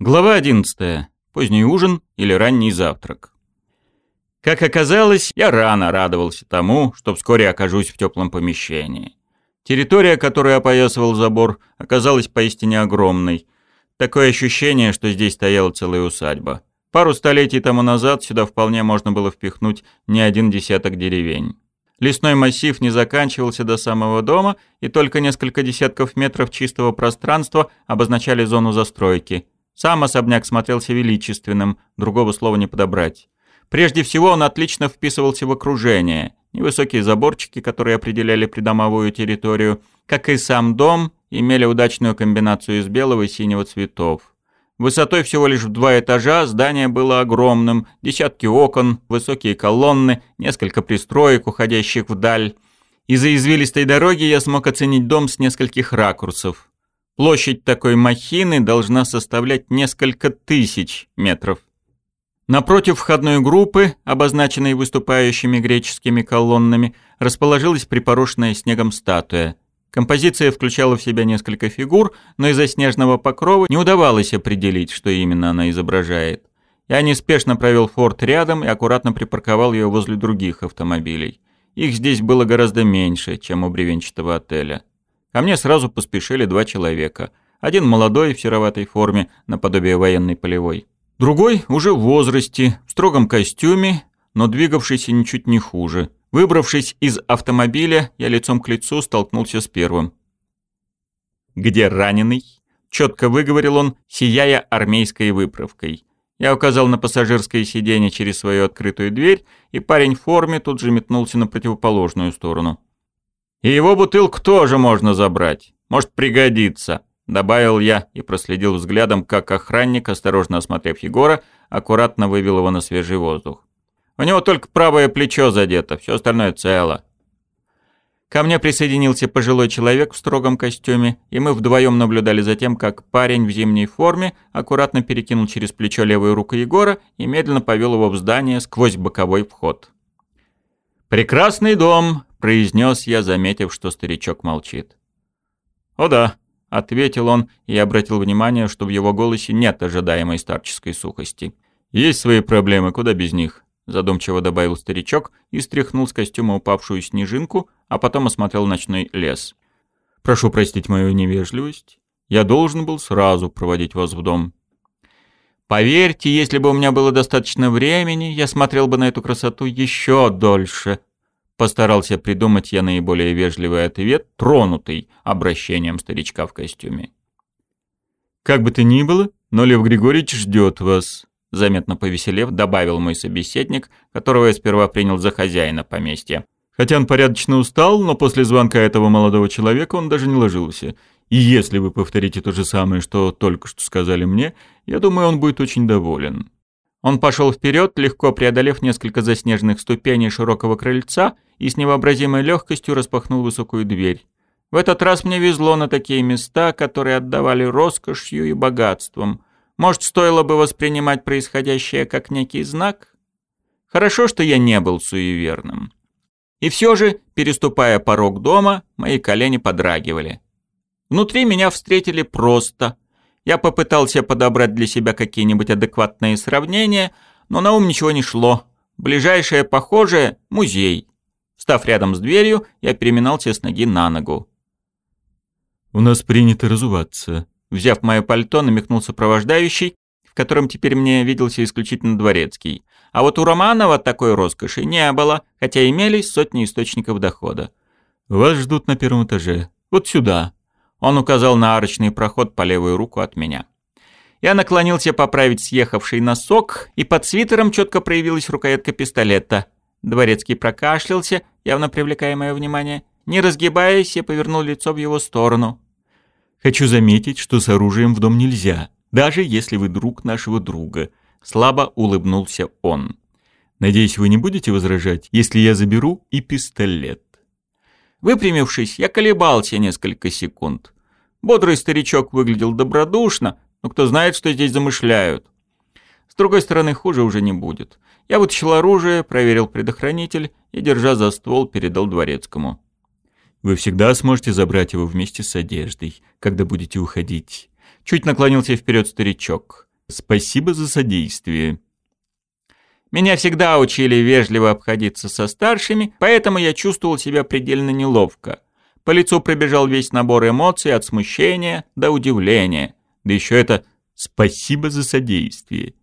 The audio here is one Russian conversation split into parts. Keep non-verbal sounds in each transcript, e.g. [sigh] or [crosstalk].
Глава 11. Поздний ужин или ранний завтрак. Как оказалось, я рано радовался тому, что вскоре окажусь в теплом помещении. Территория, которую опоясывал забор, оказалась поистине огромной. Такое ощущение, что здесь стояла целая усадьба. Пару столетий тому назад сюда вполне можно было впихнуть не один десяток деревень. Лесной массив не заканчивался до самого дома, и только несколько десятков метров чистого пространства обозначали зону застройки – сам особняк смотрелся величественным, другого слова не подобрать. Прежде всего он отлично вписывался в окружение. Невысокие заборчики, которые определяли придомовую территорию, как и сам дом, имели удачную комбинацию из белого и синего цветов. Высотой всего лишь в два этажа здание было огромным, десятки окон, высокие колонны, несколько пристроек, уходящих вдаль. Из-за извилистой дороги я смог оценить дом с нескольких ракурсов. Площадь такой махины должна составлять несколько тысяч метров. Напротив входной группы, обозначенной выступающими греческими колоннами, расположилась припорошенная снегом статуя. Композиция включала в себя несколько фигур, но из-за снежного покрова не удавалось определить, что именно она изображает. Я неспешно провел форт рядом и аккуратно припарковал ее возле других автомобилей. Их здесь было гораздо меньше, чем у бревенчатого отеля. Ко мне сразу поспешили два человека. Один молодой в сероватой форме, наподобие военной полевой. Другой уже в возрасте, в строгом костюме, но двигавшийся ничуть не хуже. Выбравшись из автомобиля, я лицом к лицу столкнулся с первым. «Где раненый?» — четко выговорил он, сияя армейской выправкой. Я указал на пассажирское сиденье через свою открытую дверь, и парень в форме тут же метнулся на противоположную сторону. И его бутылку тоже можно забрать. Может пригодится», — добавил я и проследил взглядом, как охранник, осторожно осмотрев Егора, аккуратно вывел его на свежий воздух. «У него только правое плечо задето, все остальное цело». Ко мне присоединился пожилой человек в строгом костюме, и мы вдвоем наблюдали за тем, как парень в зимней форме аккуратно перекинул через плечо левую руку Егора и медленно повел его в здание сквозь боковой вход. «Прекрасный дом», — произнес я, заметив, что старичок молчит. «О да», — ответил он и обратил внимание, что в его голосе нет ожидаемой старческой сухости. «Есть свои проблемы, куда без них», — задумчиво добавил старичок и стряхнул с костюма упавшую снежинку, а потом осмотрел ночной лес. «Прошу простить мою невежливость. Я должен был сразу проводить вас в дом». Поверьте, если бы у меня было достаточно времени, я смотрел бы на эту красоту еще дольше, Постарался придумать я наиболее вежливый ответ, тронутый обращением старичка в костюме. «Как бы то ни было, но Лев Григорьевич ждет вас», заметно повеселев, добавил мой собеседник, которого я сперва принял за хозяина поместья. Хотя он порядочно устал, но после звонка этого молодого человека он даже не ложился. И если вы повторите то же самое, что только что сказали мне, я думаю, он будет очень доволен. Он пошел вперед, легко преодолев несколько заснеженных ступеней широкого крыльца и с невообразимой легкостью распахнул высокую дверь. В этот раз мне везло на такие места, которые отдавали роскошью и богатством. Может, стоило бы воспринимать происходящее как некий знак? Хорошо, что я не был суеверным. И все же, переступая порог дома, мои колени подрагивали. Внутри меня встретили просто – я попытался подобрать для себя какие-нибудь адекватные сравнения, но на ум ничего не шло. Ближайшее похожее – музей. Став рядом с дверью, я переминался с ноги на ногу. «У нас принято разуваться», – взяв мое пальто, намекнул сопровождающий, в котором теперь мне виделся исключительно дворецкий. А вот у Романова такой роскоши не было, хотя имелись сотни источников дохода. «Вас ждут на первом этаже. Вот сюда», он указал на арочный проход по левую руку от меня. Я наклонился поправить съехавший носок, и под свитером четко проявилась рукоятка пистолета. Дворецкий прокашлялся, явно привлекая мое внимание. Не разгибаясь, я повернул лицо в его сторону. «Хочу заметить, что с оружием в дом нельзя, даже если вы друг нашего друга», — слабо улыбнулся он. «Надеюсь, вы не будете возражать, если я заберу и пистолет». Выпрямившись, я колебался несколько секунд. Бодрый старичок выглядел добродушно, но кто знает, что здесь замышляют. С другой стороны, хуже уже не будет. Я вытащил оружие, проверил предохранитель и, держа за ствол, передал дворецкому. «Вы всегда сможете забрать его вместе с одеждой, когда будете уходить». Чуть наклонился вперед старичок. Спасибо за содействие. Меня всегда учили вежливо обходиться со старшими, поэтому я чувствовал себя предельно неловко. По лицу пробежал весь набор эмоций от смущения до удивления. Да еще это «спасибо за содействие».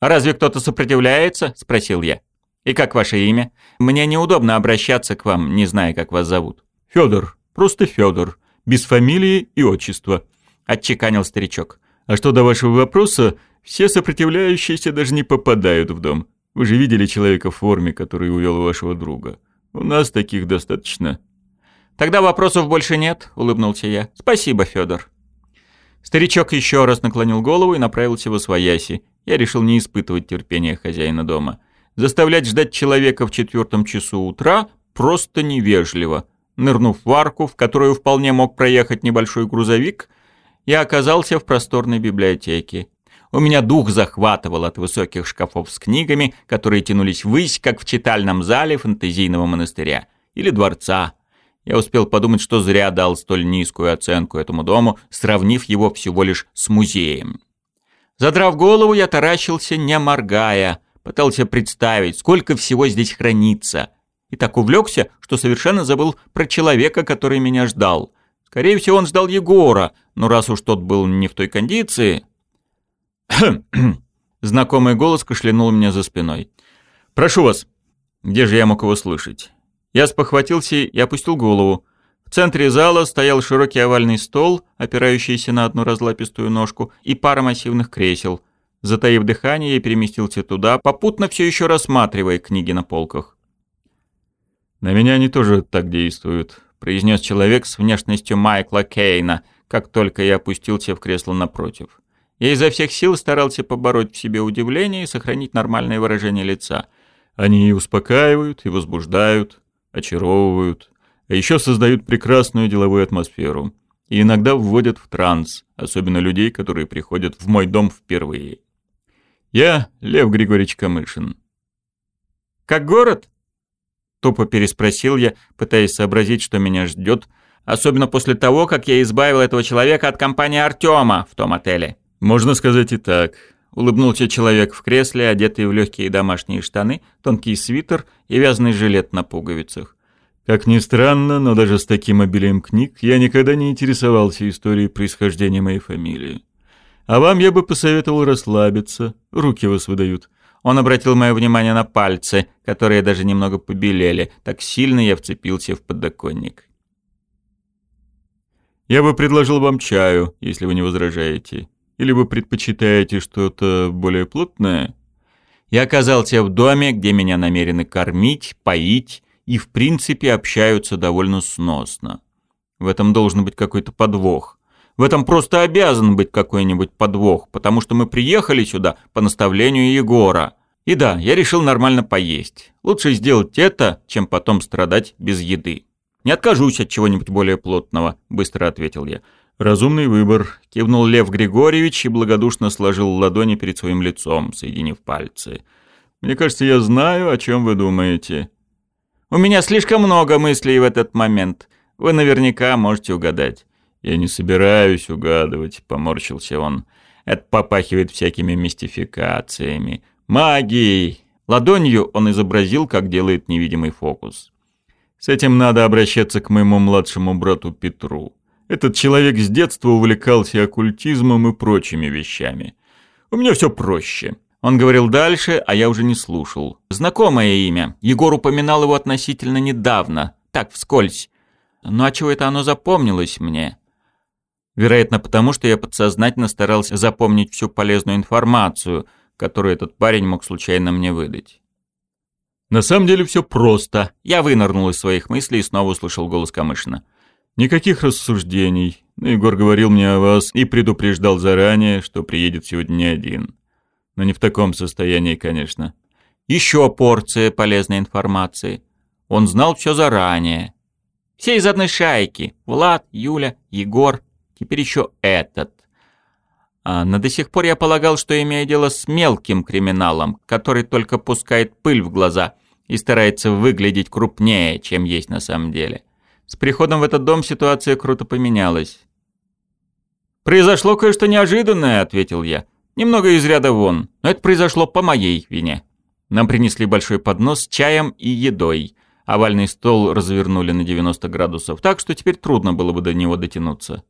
«А разве кто-то сопротивляется?» – спросил я. «И как ваше имя? Мне неудобно обращаться к вам, не зная, как вас зовут». «Фёдор, просто Фёдор, без фамилии и отчества», – отчеканил старичок. «А что до вашего вопроса, все сопротивляющиеся даже не попадают в дом. Вы же видели человека в форме, который увел вашего друга. У нас таких достаточно». «Тогда вопросов больше нет», — улыбнулся я. «Спасибо, Федор. Старичок еще раз наклонил голову и направился в освояси. Я решил не испытывать терпения хозяина дома. Заставлять ждать человека в четвертом часу утра просто невежливо. Нырнув в арку, в которую вполне мог проехать небольшой грузовик, я оказался в просторной библиотеке. У меня дух захватывал от высоких шкафов с книгами, которые тянулись ввысь, как в читальном зале фэнтезийного монастыря или дворца. Я успел подумать, что зря дал столь низкую оценку этому дому, сравнив его всего лишь с музеем. Задрав голову, я таращился, не моргая, пытался представить, сколько всего здесь хранится. И так увлекся, что совершенно забыл про человека, который меня ждал. Скорее всего, он ждал Егора, но раз уж тот был не в той кондиции... [clears throat] Знакомый голос кашлянул меня за спиной. «Прошу вас». Где же я мог его слышать? Я спохватился и опустил голову. В центре зала стоял широкий овальный стол, опирающийся на одну разлапистую ножку, и пара массивных кресел. Затаив дыхание, я переместился туда, попутно все еще рассматривая книги на полках. «На меня они тоже так действуют», — произнес человек с внешностью Майкла Кейна, как только я опустился в кресло напротив. Я изо всех сил старался побороть в себе удивление и сохранить нормальное выражение лица. Они и успокаивают, и возбуждают, очаровывают, а еще создают прекрасную деловую атмосферу. И иногда вводят в транс, особенно людей, которые приходят в мой дом впервые. Я Лев Григорьевич Камышин. «Как город?» Тупо переспросил я, пытаясь сообразить, что меня ждет, особенно после того, как я избавил этого человека от компании Артема в том отеле. «Можно сказать и так», — улыбнулся человек в кресле, одетый в легкие домашние штаны, тонкий свитер и вязаный жилет на пуговицах. Как ни странно, но даже с таким обилием книг я никогда не интересовался историей происхождения моей фамилии. А вам я бы посоветовал расслабиться, руки вас выдают. Он обратил мое внимание на пальцы, которые даже немного побелели, так сильно я вцепился в подоконник. Я бы предложил вам чаю, если вы не возражаете. Или вы предпочитаете что-то более плотное? Я оказался в доме, где меня намерены кормить, поить и, в принципе, общаются довольно сносно. В этом должен быть какой-то подвох. В этом просто обязан быть какой-нибудь подвох, потому что мы приехали сюда по наставлению Егора. И да, я решил нормально поесть. Лучше сделать это, чем потом страдать без еды. «Не откажусь от чего-нибудь более плотного», — быстро ответил я. «Разумный выбор», — кивнул Лев Григорьевич и благодушно сложил ладони перед своим лицом, соединив пальцы. «Мне кажется, я знаю, о чем вы думаете». «У меня слишком много мыслей в этот момент. Вы наверняка можете угадать». «Я не собираюсь угадывать», — поморщился он. «Это попахивает всякими мистификациями. Магией!» Ладонью он изобразил, как делает невидимый фокус. «С этим надо обращаться к моему младшему брату Петру». Этот человек с детства увлекался оккультизмом и прочими вещами. У меня все проще. Он говорил дальше, а я уже не слушал. Знакомое имя. Егор упоминал его относительно недавно. Так, вскользь. Ну а чего это оно запомнилось мне? Вероятно, потому что я подсознательно старался запомнить всю полезную информацию, которую этот парень мог случайно мне выдать. На самом деле все просто. Я вынырнул из своих мыслей и снова услышал голос Камышина. Никаких рассуждений. Но Егор говорил мне о вас и предупреждал заранее, что приедет сегодня не один. Но не в таком состоянии, конечно. Еще порция полезной информации. Он знал все заранее. Все из одной шайки. Влад, Юля, Егор, теперь еще этот. А, но до сих пор я полагал, что имею дело с мелким криминалом, который только пускает пыль в глаза и старается выглядеть крупнее, чем есть на самом деле. С приходом в этот дом ситуация круто поменялась. «Произошло кое-что неожиданное», — ответил я. «Немного из ряда вон, но это произошло по моей вине». Нам принесли большой поднос с чаем и едой. Овальный стол развернули на 90 градусов, так что теперь трудно было бы до него дотянуться.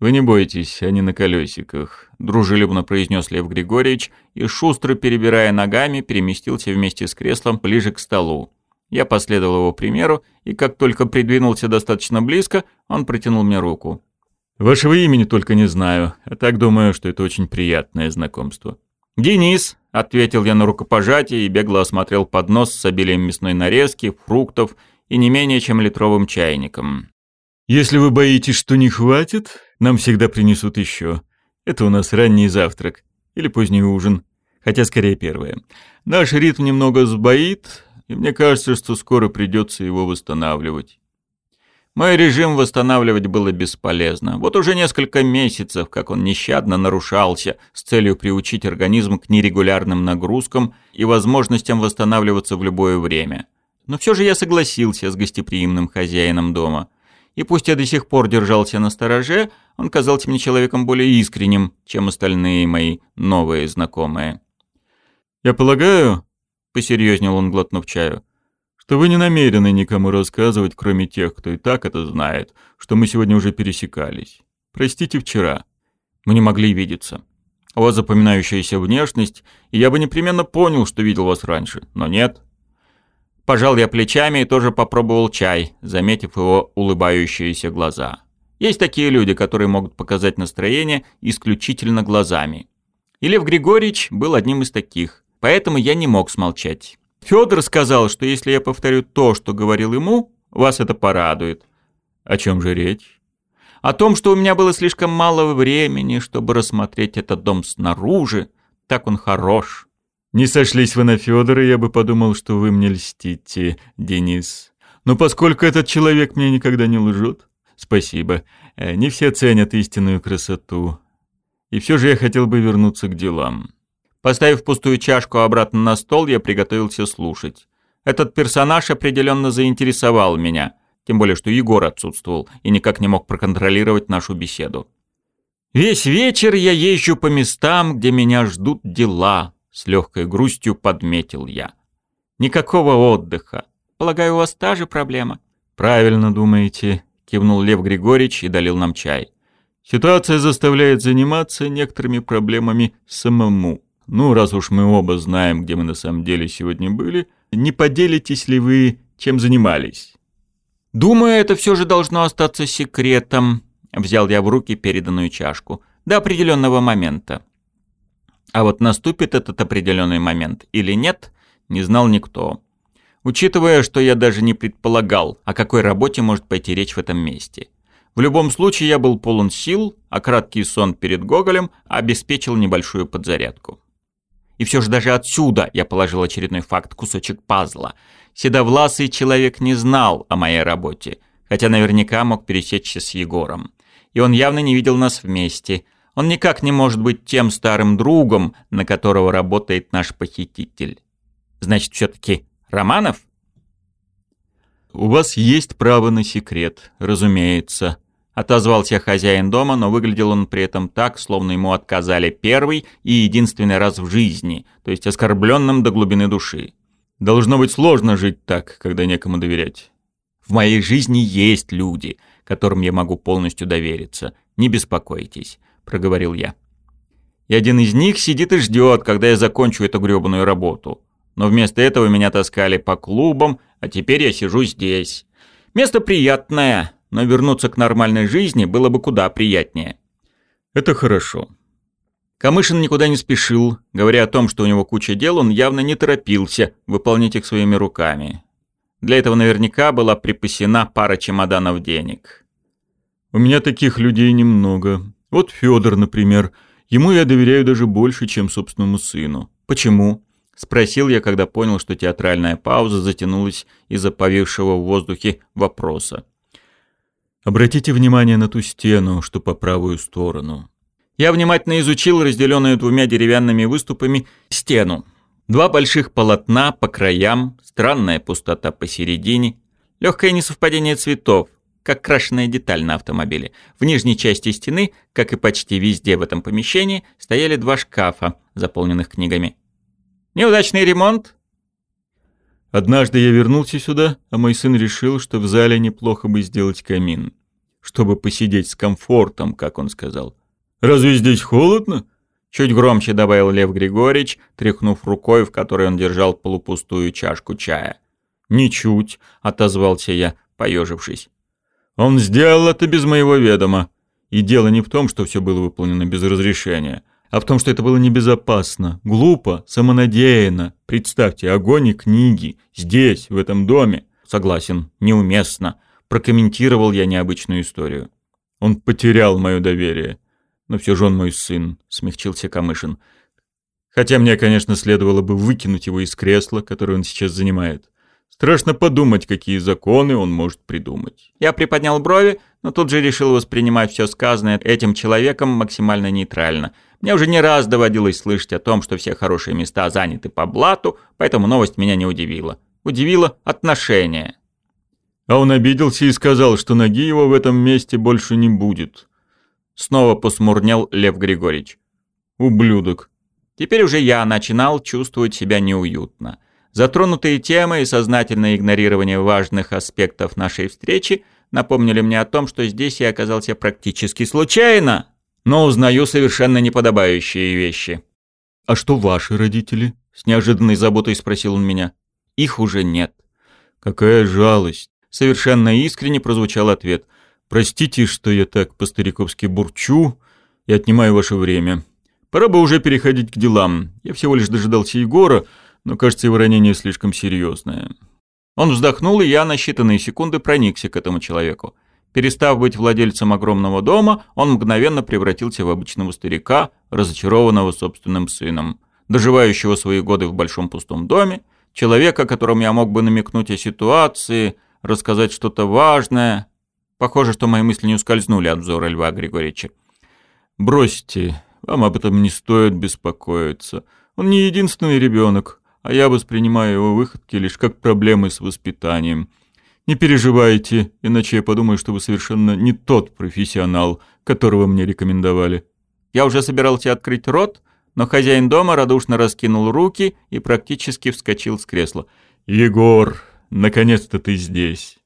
«Вы не бойтесь, они на колесиках», — дружелюбно произнес Лев Григорьевич и, шустро перебирая ногами, переместился вместе с креслом ближе к столу. Я последовал его примеру, и как только придвинулся достаточно близко, он протянул мне руку. «Вашего имени только не знаю, а так думаю, что это очень приятное знакомство». «Денис», — ответил я на рукопожатие и бегло осмотрел поднос с обилием мясной нарезки, фруктов и не менее чем литровым чайником. «Если вы боитесь, что не хватит, нам всегда принесут еще. Это у нас ранний завтрак или поздний ужин, хотя скорее первое. Наш ритм немного сбоит, и мне кажется, что скоро придется его восстанавливать. Мой режим восстанавливать было бесполезно. Вот уже несколько месяцев, как он нещадно нарушался с целью приучить организм к нерегулярным нагрузкам и возможностям восстанавливаться в любое время. Но все же я согласился с гостеприимным хозяином дома. И пусть я до сих пор держался на стороже, он казался мне человеком более искренним, чем остальные мои новые знакомые. «Я полагаю, посерьезнел он, глотнув чаю, что вы не намерены никому рассказывать, кроме тех, кто и так это знает, что мы сегодня уже пересекались. Простите вчера. Мы не могли видеться. У вас запоминающаяся внешность, и я бы непременно понял, что видел вас раньше, но нет. Пожал я плечами и тоже попробовал чай, заметив его улыбающиеся глаза. Есть такие люди, которые могут показать настроение исключительно глазами. И Лев Григорьевич был одним из таких. Поэтому я не мог смолчать. Федор сказал, что если я повторю то, что говорил ему, вас это порадует. О чем же речь? О том, что у меня было слишком мало времени, чтобы рассмотреть этот дом снаружи. Так он хорош. Не сошлись вы на Федора, я бы подумал, что вы мне льстите, Денис. Но поскольку этот человек мне никогда не лжет, спасибо. Э, не все ценят истинную красоту. И все же я хотел бы вернуться к делам. Поставив пустую чашку обратно на стол, я приготовился слушать. Этот персонаж определенно заинтересовал меня, тем более что Егор отсутствовал и никак не мог проконтролировать нашу беседу. «Весь вечер я езжу по местам, где меня ждут дела», — с легкой грустью подметил я. «Никакого отдыха. Полагаю, у вас та же проблема?» «Правильно думаете», — кивнул Лев Григорьевич и долил нам чай. «Ситуация заставляет заниматься некоторыми проблемами самому. Ну, раз уж мы оба знаем, где мы на самом деле сегодня были, не поделитесь ли вы, чем занимались? Думаю, это все же должно остаться секретом, взял я в руки переданную чашку, до определенного момента. А вот наступит этот определенный момент или нет, не знал никто. Учитывая, что я даже не предполагал, о какой работе может пойти речь в этом месте. В любом случае я был полон сил, а краткий сон перед Гоголем обеспечил небольшую подзарядку. И все же даже отсюда я положил очередной факт, кусочек пазла. Седовласый человек не знал о моей работе, хотя наверняка мог пересечься с Егором. И он явно не видел нас вместе. Он никак не может быть тем старым другом, на которого работает наш похититель. Значит, все-таки Романов? «У вас есть право на секрет, разумеется», Отозвался хозяин дома, но выглядел он при этом так, словно ему отказали первый и единственный раз в жизни, то есть оскорбленным до глубины души. Должно быть сложно жить так, когда некому доверять. В моей жизни есть люди, которым я могу полностью довериться. Не беспокойтесь, проговорил я. И один из них сидит и ждет, когда я закончу эту грёбаную работу. Но вместо этого меня таскали по клубам, а теперь я сижу здесь. Место приятное, но вернуться к нормальной жизни было бы куда приятнее. Это хорошо. Камышин никуда не спешил, говоря о том, что у него куча дел, он явно не торопился выполнять их своими руками. Для этого наверняка была припасена пара чемоданов денег. У меня таких людей немного. Вот Федор, например. Ему я доверяю даже больше, чем собственному сыну. Почему? Спросил я, когда понял, что театральная пауза затянулась из-за повисшего в воздухе вопроса. Обратите внимание на ту стену, что по правую сторону. Я внимательно изучил разделенную двумя деревянными выступами стену. Два больших полотна по краям, странная пустота посередине, легкое несовпадение цветов. как крашеная деталь на автомобиле. В нижней части стены, как и почти везде в этом помещении, стояли два шкафа, заполненных книгами. «Неудачный ремонт?» Однажды я вернулся сюда, а мой сын решил, что в зале неплохо бы сделать камин. Чтобы посидеть с комфортом, как он сказал. «Разве здесь холодно?» Чуть громче добавил Лев Григорьевич, тряхнув рукой, в которой он держал полупустую чашку чая. «Ничуть», — отозвался я, поежившись. «Он сделал это без моего ведома. И дело не в том, что все было выполнено без разрешения, а в том, что это было небезопасно, глупо, самонадеянно. Представьте, огонь и книги здесь, в этом доме. Согласен, неуместно. Прокомментировал я необычную историю. Он потерял мое доверие. Но все же он мой сын, смягчился Камышин. Хотя мне, конечно, следовало бы выкинуть его из кресла, которое он сейчас занимает. Страшно подумать, какие законы он может придумать. Я приподнял брови, но тут же решил воспринимать все сказанное этим человеком максимально нейтрально. Мне уже не раз доводилось слышать о том, что все хорошие места заняты по блату, поэтому новость меня не удивила. Удивило отношение. А он обиделся и сказал, что ноги его в этом месте больше не будет. Снова посмурнел Лев Григорьевич. Ублюдок. Теперь уже я начинал чувствовать себя неуютно. Затронутые темы и сознательное игнорирование важных аспектов нашей встречи напомнили мне о том, что здесь я оказался практически случайно, но узнаю совершенно неподобающие вещи. «А что ваши родители?» — с неожиданной заботой спросил он меня. «Их уже нет». «Какая жалость!» — совершенно искренне прозвучал ответ. «Простите, что я так по-стариковски бурчу и отнимаю ваше время. Пора бы уже переходить к делам. Я всего лишь дожидался Егора, но, кажется, его ранение слишком серьезное». Он вздохнул, и я на считанные секунды проникся к этому человеку. Перестав быть владельцем огромного дома, он мгновенно превратился в обычного старика, разочарованного собственным сыном, доживающего свои годы в большом пустом доме, человека, которому я мог бы намекнуть о ситуации, рассказать что-то важное. Похоже, что мои мысли не ускользнули от взора Льва Григорьевича. «Бросьте, вам об этом не стоит беспокоиться. Он не единственный ребенок а я воспринимаю его выходки лишь как проблемы с воспитанием. Не переживайте, иначе я подумаю, что вы совершенно не тот профессионал, которого мне рекомендовали. Я уже собирался открыть рот, но хозяин дома радушно раскинул руки и практически вскочил с кресла. «Егор, наконец-то ты здесь!»